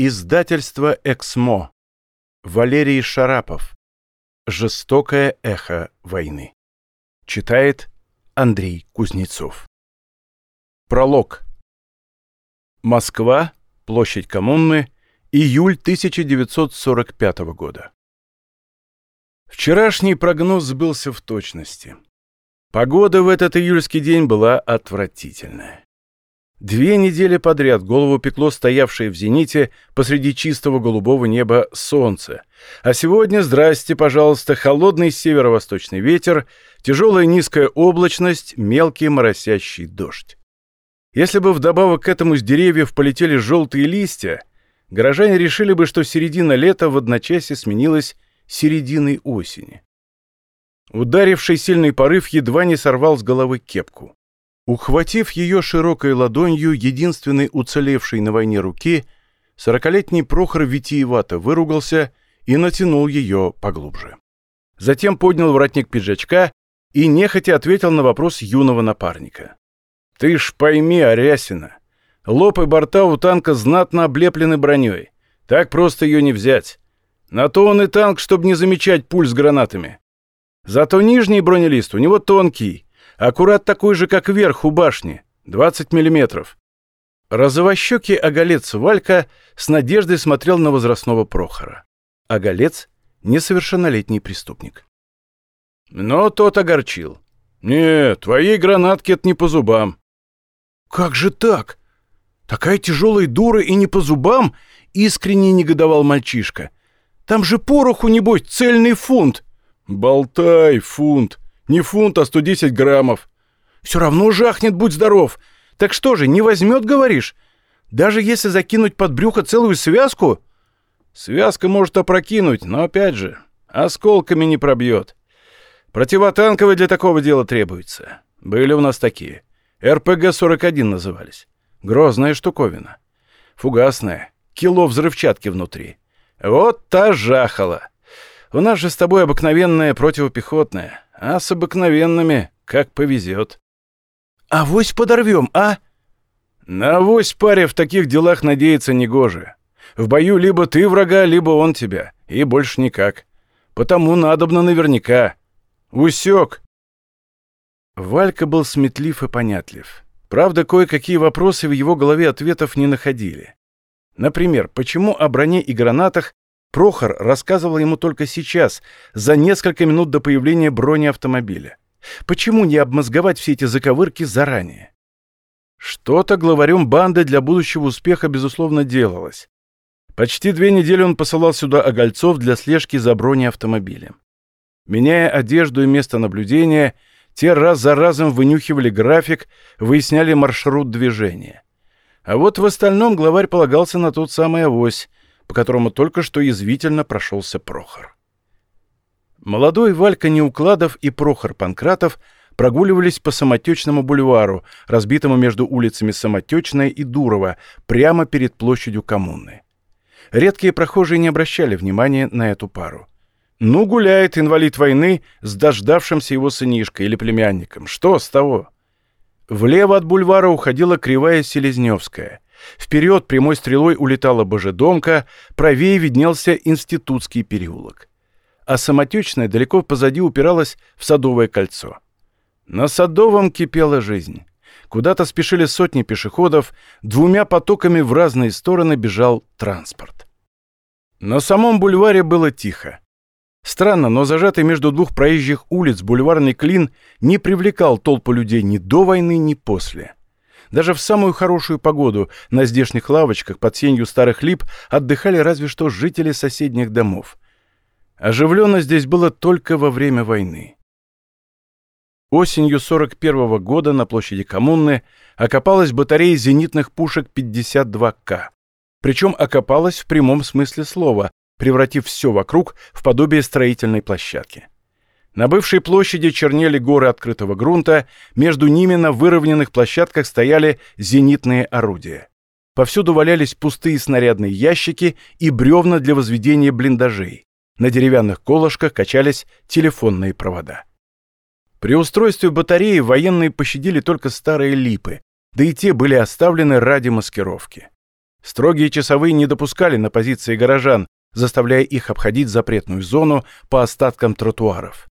Издательство «Эксмо». Валерий Шарапов. Жестокое эхо войны. Читает Андрей Кузнецов. Пролог. Москва, площадь Коммуны, июль 1945 года. Вчерашний прогноз сбылся в точности. Погода в этот июльский день была отвратительная. Две недели подряд голову пекло стоявшее в зените посреди чистого голубого неба солнце. А сегодня, здрасте, пожалуйста, холодный северо-восточный ветер, тяжелая низкая облачность, мелкий моросящий дождь. Если бы вдобавок к этому с деревьев полетели желтые листья, горожане решили бы, что середина лета в одночасье сменилась серединой осени. Ударивший сильный порыв едва не сорвал с головы кепку. Ухватив ее широкой ладонью, единственной уцелевшей на войне руки, сорокалетний Прохор витиевато выругался и натянул ее поглубже. Затем поднял воротник пиджачка и нехотя ответил на вопрос юного напарника. «Ты ж пойми, Арясина, лоб и борта у танка знатно облеплены броней. Так просто ее не взять. На то он и танк, чтобы не замечать пуль с гранатами. Зато нижний бронелист у него тонкий, Аккурат такой же, как верх у башни, 20 миллиметров. Розовощекий оголец Валька с надеждой смотрел на возрастного Прохора. Оголец — несовершеннолетний преступник. Но тот огорчил. «Нет, твоей гранатки это не по зубам». «Как же так? Такая тяжелая дура и не по зубам?» — искренне негодовал мальчишка. «Там же пороху, небось, цельный фунт». «Болтай, фунт. Не фунт, а 110 граммов. Все равно жахнет, будь здоров. Так что же, не возьмет, говоришь? Даже если закинуть под брюхо целую связку? Связка может опрокинуть, но опять же, осколками не пробьет. Противотанковые для такого дела требуется. Были у нас такие. РПГ-41 назывались. Грозная штуковина. Фугасная. Кило взрывчатки внутри. Вот та жахала. У нас же с тобой обыкновенная противопехотная. А с обыкновенными как повезет. А вось подорвем, а? На вось паре в таких делах надеяться негоже. В бою либо ты врага, либо он тебя. И больше никак. Потому надобно наверняка. Усек. Валька был сметлив и понятлив. Правда, кое-какие вопросы в его голове ответов не находили. Например, почему о броне и гранатах Прохор рассказывал ему только сейчас, за несколько минут до появления бронеавтомобиля. Почему не обмозговать все эти заковырки заранее? Что-то главарем банды для будущего успеха, безусловно, делалось. Почти две недели он посылал сюда огольцов для слежки за бронеавтомобилем. Меняя одежду и место наблюдения, те раз за разом вынюхивали график, выясняли маршрут движения. А вот в остальном главарь полагался на тот самый авось, по которому только что язвительно прошелся Прохор. Молодой Валька Неукладов и Прохор Панкратов прогуливались по Самотечному бульвару, разбитому между улицами Самотечная и Дурова, прямо перед площадью коммуны. Редкие прохожие не обращали внимания на эту пару. Ну, гуляет инвалид войны с дождавшимся его сынишкой или племянником. Что с того? Влево от бульвара уходила кривая Селезневская. Вперед прямой стрелой улетала Божедомка, правее виднелся Институтский переулок. А самотечная далеко позади упиралась в Садовое кольцо. На Садовом кипела жизнь. Куда-то спешили сотни пешеходов, двумя потоками в разные стороны бежал транспорт. На самом бульваре было тихо. Странно, но зажатый между двух проезжих улиц бульварный клин не привлекал толпу людей ни до войны, ни после. Даже в самую хорошую погоду на здешних лавочках под сенью старых лип отдыхали разве что жители соседних домов. Оживленно здесь было только во время войны. Осенью 41 -го года на площади Коммуны окопалась батарея зенитных пушек 52К. Причем окопалась в прямом смысле слова, превратив все вокруг в подобие строительной площадки. На бывшей площади чернели горы открытого грунта, между ними на выровненных площадках стояли зенитные орудия. Повсюду валялись пустые снарядные ящики и бревна для возведения блиндажей. На деревянных колышках качались телефонные провода. При устройстве батареи военные пощадили только старые липы, да и те были оставлены ради маскировки. Строгие часовые не допускали на позиции горожан, заставляя их обходить запретную зону по остаткам тротуаров.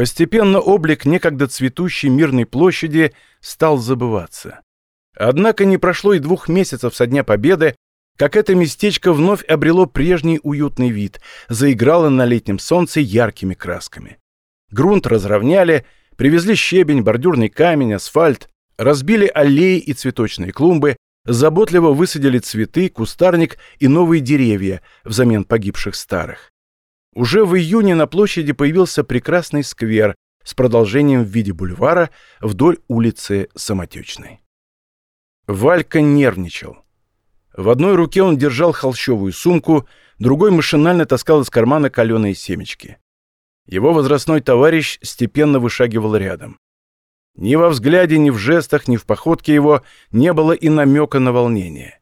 Постепенно облик некогда цветущей мирной площади стал забываться. Однако не прошло и двух месяцев со Дня Победы, как это местечко вновь обрело прежний уютный вид, заиграло на летнем солнце яркими красками. Грунт разровняли, привезли щебень, бордюрный камень, асфальт, разбили аллеи и цветочные клумбы, заботливо высадили цветы, кустарник и новые деревья взамен погибших старых. Уже в июне на площади появился прекрасный сквер с продолжением в виде бульвара вдоль улицы Самотечной. Валька нервничал. В одной руке он держал холщовую сумку, другой машинально таскал из кармана каленые семечки. Его возрастной товарищ степенно вышагивал рядом. Ни во взгляде, ни в жестах, ни в походке его не было и намека на волнение.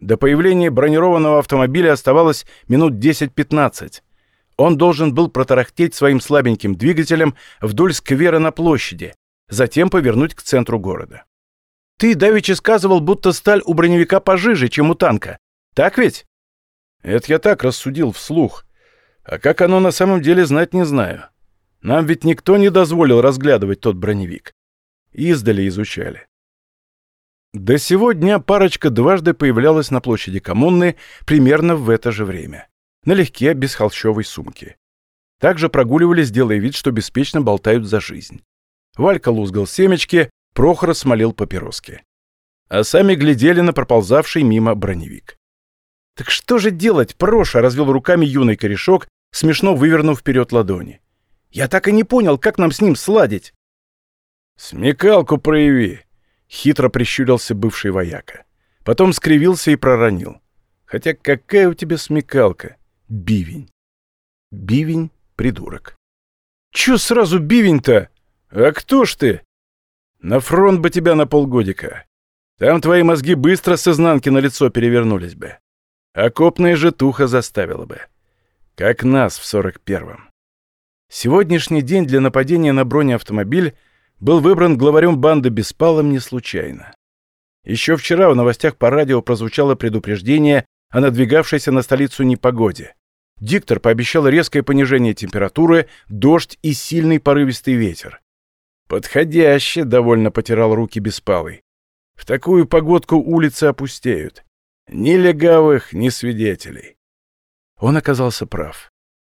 До появления бронированного автомобиля оставалось минут 10-15. Он должен был протарахтеть своим слабеньким двигателем вдоль сквера на площади, затем повернуть к центру города. «Ты давеча сказывал, будто сталь у броневика пожиже, чем у танка. Так ведь?» «Это я так рассудил вслух. А как оно на самом деле знать не знаю. Нам ведь никто не дозволил разглядывать тот броневик. Издали изучали. До сего дня парочка дважды появлялась на площади коммуны примерно в это же время. Налегке, без холщовой сумки. Также прогуливались, делая вид, что беспечно болтают за жизнь. Валька лузгал семечки, Прохор смолил папироски. А сами глядели на проползавший мимо броневик. «Так что же делать, Проша?» — развел руками юный корешок, смешно вывернув вперед ладони. Я так и не понял, как нам с ним сладить. Смекалку прояви, хитро прищурился бывший вояка. Потом скривился и проронил. Хотя какая у тебя смекалка, бивень. Бивень — придурок. Чё сразу бивень-то? А кто ж ты? На фронт бы тебя на полгодика. Там твои мозги быстро с изнанки на лицо перевернулись бы. Окопная же туха заставила бы. Как нас в сорок первом. Сегодняшний день для нападения на бронеавтомобиль был выбран главарем банды Беспалом не случайно. Еще вчера в новостях по радио прозвучало предупреждение о надвигавшейся на столицу непогоде. Диктор пообещал резкое понижение температуры, дождь и сильный порывистый ветер. «Подходяще!» — довольно потирал руки Беспалый. «В такую погодку улицы опустеют. Ни легавых, ни свидетелей». Он оказался прав.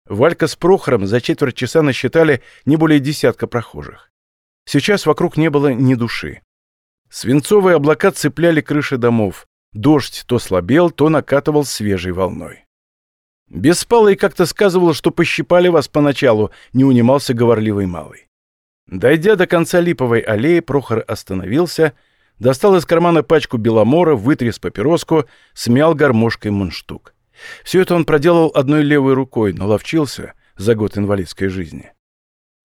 Валька с Прохором за четверть часа насчитали не более десятка прохожих. Сейчас вокруг не было ни души. Свинцовые облака цепляли крыши домов. Дождь то слабел, то накатывал свежей волной. Беспалый как-то сказывал, что пощипали вас поначалу, не унимался говорливый малый. Дойдя до конца липовой аллеи, Прохор остановился, достал из кармана пачку беломора, вытряс папироску, смял гармошкой мундштук. Все это он проделал одной левой рукой, но ловчился за год инвалидской жизни.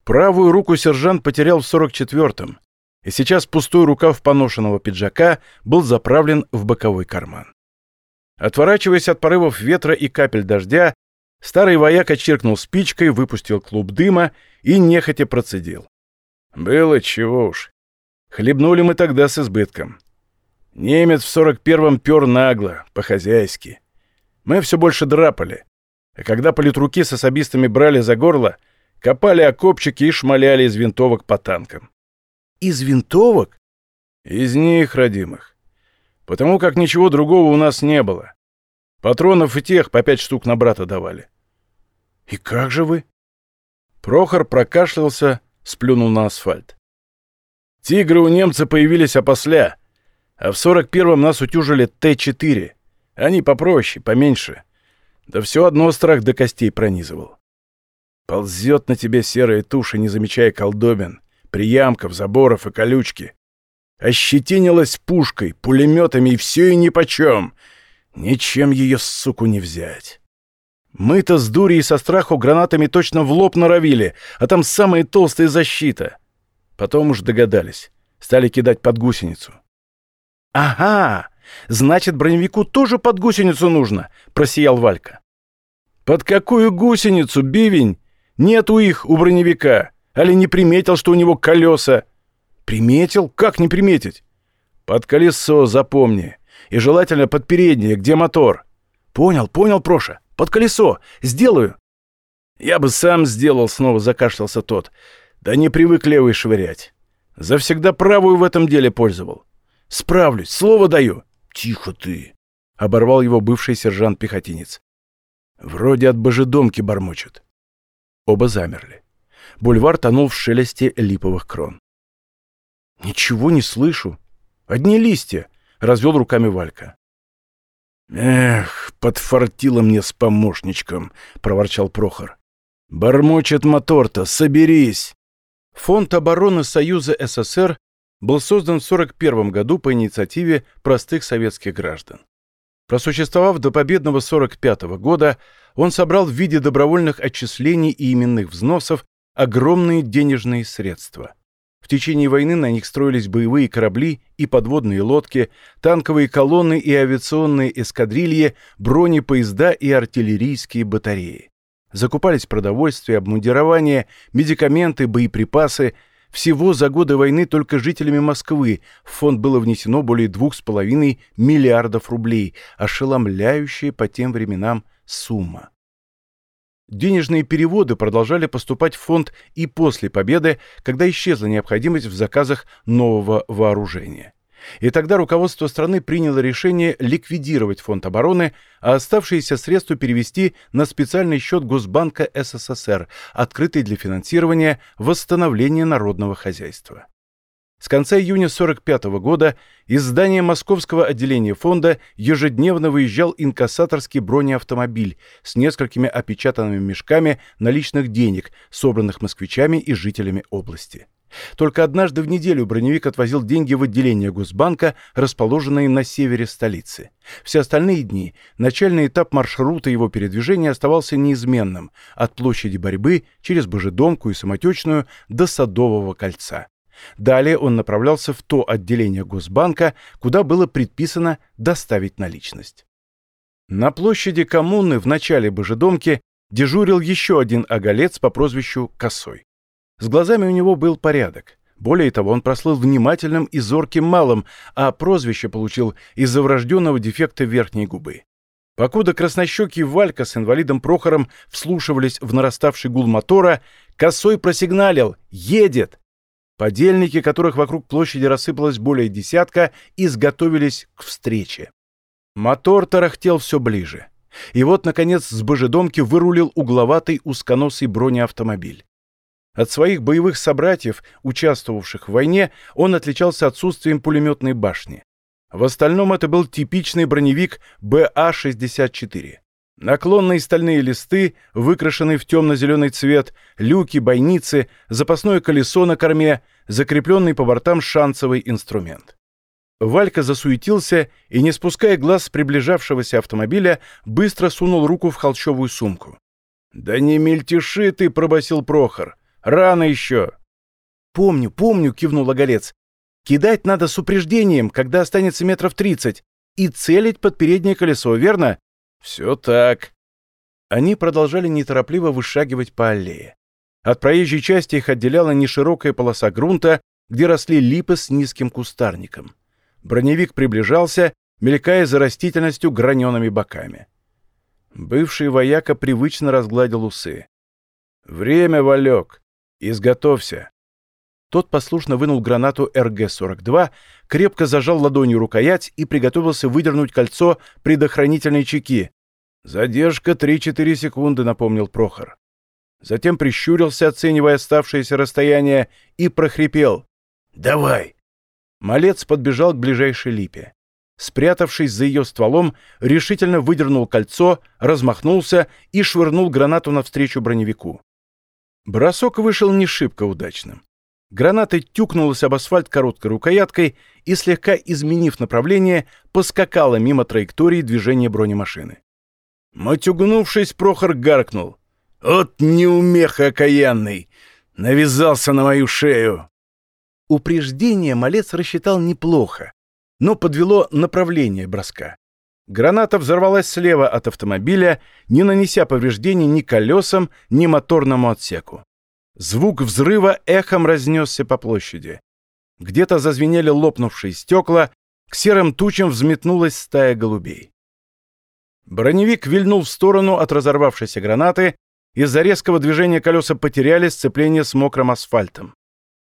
Правую руку сержант потерял в 44-м, и сейчас пустой рукав поношенного пиджака был заправлен в боковой карман. Отворачиваясь от порывов ветра и капель дождя, старый вояк очеркнул спичкой, выпустил клуб дыма и нехотя процедил. Было чего уж. Хлебнули мы тогда с избытком. Немец в 41-м пер нагло, по-хозяйски. Мы все больше драпали. А когда политруки с особистами брали за горло, копали окопчики и шмаляли из винтовок по танкам. Из винтовок? Из них, родимых. Потому как ничего другого у нас не было. Патронов и тех по пять штук на брата давали. И как же вы? Прохор прокашлялся, сплюнул на асфальт. Тигры у немца появились опосля, а в 41-м нас утюжили Т-4. Они попроще, поменьше. Да все одно страх до костей пронизывал. Ползет на тебе серая туша, не замечая колдобин, приямков, заборов и колючки. Ощетинилась пушкой, пулеметами и все и нипочем. Ничем ее, суку, не взять. Мы-то с дури и со страху гранатами точно в лоб норовили, а там самая толстая защита. Потом уж догадались. Стали кидать под гусеницу. «Ага!» Значит, броневику тоже под гусеницу нужно, просиял Валька. Под какую гусеницу, бивень? Нету их у броневика. Али не приметил, что у него колеса? Приметил? Как не приметить? Под колесо, запомни. И желательно под переднее, где мотор. Понял, понял, Проша. Под колесо. Сделаю. Я бы сам сделал, снова закашлялся тот. Да не привык левой швырять. Завсегда правую в этом деле пользовал. Справлюсь, слово даю. Тихо ты. Оборвал его бывший сержант-пехотинец. Вроде от божедомки бормочет. Оба замерли. Бульвар тонул в шелесте липовых крон. «Ничего не слышу. Одни листья», — развел руками Валька. «Эх, подфартило мне с помощничком», — проворчал Прохор. «Бормочет мотор-то, соберись!» Фонд обороны Союза СССР был создан в 1941 году по инициативе простых советских граждан. Просуществовав до победного 1945 года, он собрал в виде добровольных отчислений и именных взносов огромные денежные средства. В течение войны на них строились боевые корабли и подводные лодки, танковые колонны и авиационные эскадрильи, бронепоезда и артиллерийские батареи. Закупались продовольствие, обмундирование, медикаменты, боеприпасы. Всего за годы войны только жителями Москвы в фонд было внесено более 2,5 миллиардов рублей, ошеломляющая по тем временам сумма. Денежные переводы продолжали поступать в фонд и после победы, когда исчезла необходимость в заказах нового вооружения. И тогда руководство страны приняло решение ликвидировать фонд обороны, а оставшиеся средства перевести на специальный счет Госбанка СССР, открытый для финансирования восстановления народного хозяйства. С конца июня 1945 года из здания московского отделения фонда ежедневно выезжал инкассаторский бронеавтомобиль с несколькими опечатанными мешками наличных денег, собранных москвичами и жителями области. Только однажды в неделю броневик отвозил деньги в отделение Госбанка, расположенное на севере столицы. Все остальные дни начальный этап маршрута его передвижения оставался неизменным от площади борьбы через Божедомку и Самотечную до Садового кольца. Далее он направлялся в то отделение Госбанка, куда было предписано доставить наличность. На площади коммуны в начале Божедомки дежурил еще один оголец по прозвищу Косой. С глазами у него был порядок. Более того, он прослыл внимательным и зорким малым, а прозвище получил из-за врожденного дефекта верхней губы. Покуда краснощекий Валька с инвалидом Прохором вслушивались в нараставший гул мотора, Косой просигналил «Едет!» Подельники, которых вокруг площади рассыпалось более десятка, изготовились к встрече. Мотор тарахтел все ближе. И вот, наконец, с божедомки вырулил угловатый узконосый бронеавтомобиль. От своих боевых собратьев, участвовавших в войне, он отличался отсутствием пулеметной башни. В остальном это был типичный броневик БА-64. Наклонные стальные листы, выкрашенные в темно-зеленый цвет, люки, бойницы, запасное колесо на корме, закрепленный по бортам шансовый инструмент. Валька засуетился и, не спуская глаз с приближавшегося автомобиля, быстро сунул руку в холщовую сумку. «Да не мельтеши ты!» — пробасил Прохор. «Рано еще!» «Помню, помню!» — кивнул Оголец. «Кидать надо с упреждением, когда останется метров тридцать, и целить под переднее колесо, верно?» «Все так». Они продолжали неторопливо вышагивать по аллее. От проезжей части их отделяла неширокая полоса грунта, где росли липы с низким кустарником. Броневик приближался, мелькая за растительностью гранеными боками. Бывший вояка привычно разгладил усы. «Время, Валек! Изготовься!» Тот послушно вынул гранату РГ-42, крепко зажал ладонью рукоять и приготовился выдернуть кольцо предохранительной чеки. «Задержка 3-4 секунды», — напомнил Прохор. Затем прищурился, оценивая оставшееся расстояние, и прохрипел. «Давай!» Малец подбежал к ближайшей липе. Спрятавшись за ее стволом, решительно выдернул кольцо, размахнулся и швырнул гранату навстречу броневику. Бросок вышел не шибко удачным. Граната тюкнулась об асфальт короткой рукояткой и, слегка изменив направление, поскакала мимо траектории движения бронемашины. Матюгнувшись, Прохор гаркнул. «От неумеха окаянный! Навязался на мою шею!» Упреждение малец рассчитал неплохо, но подвело направление броска. Граната взорвалась слева от автомобиля, не нанеся повреждений ни колесам, ни моторному отсеку. Звук взрыва эхом разнесся по площади. Где-то зазвенели лопнувшие стекла, к серым тучам взметнулась стая голубей. Броневик вильнул в сторону от разорвавшейся гранаты, из-за резкого движения колеса потеряли сцепление с мокрым асфальтом.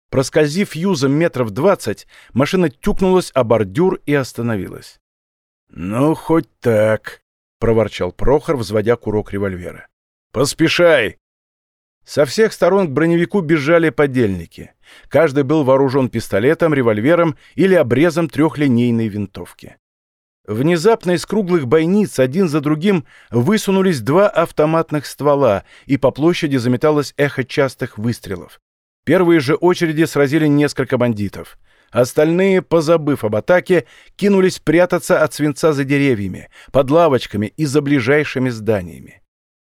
Проскользив юзом метров двадцать, машина тюкнулась о бордюр и остановилась. «Ну, хоть так», — проворчал Прохор, взводя курок револьвера. «Поспешай!» Со всех сторон к броневику бежали подельники. Каждый был вооружен пистолетом, револьвером или обрезом трехлинейной винтовки. Внезапно из круглых бойниц один за другим высунулись два автоматных ствола, и по площади заметалось эхо частых выстрелов. Первые же очереди сразили несколько бандитов. Остальные, позабыв об атаке, кинулись прятаться от свинца за деревьями, под лавочками и за ближайшими зданиями.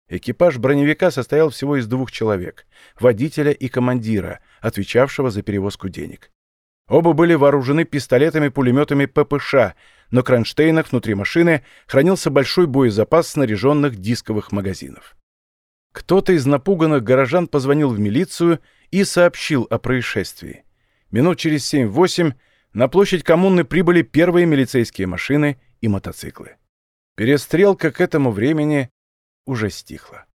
Экипаж броневика состоял всего из двух человек — водителя и командира, отвечавшего за перевозку денег. Оба были вооружены пистолетами-пулеметами ППШ, но кронштейнах внутри машины хранился большой боезапас снаряженных дисковых магазинов. Кто-то из напуганных горожан позвонил в милицию и сообщил о происшествии. Минут через 7-8 на площадь коммуны прибыли первые милицейские машины и мотоциклы. Перестрелка к этому времени уже стихла.